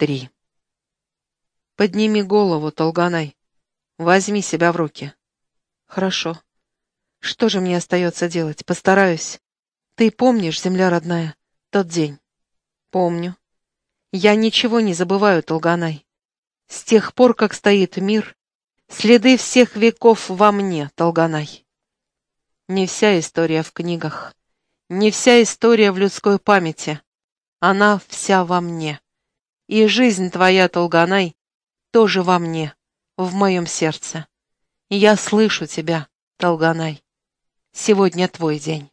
три. Подними голову, Толганай. Возьми себя в руки. Хорошо. Что же мне остается делать? Постараюсь. Ты помнишь, земля родная, тот день? Помню. Я ничего не забываю, Толганай. С тех пор, как стоит мир, следы всех веков во мне, Толганай. Не вся история в книгах, не вся история в людской памяти. Она вся во мне. И жизнь твоя, Толганай, тоже во мне, в моем сердце. Я слышу тебя, Толганай. Сегодня твой день.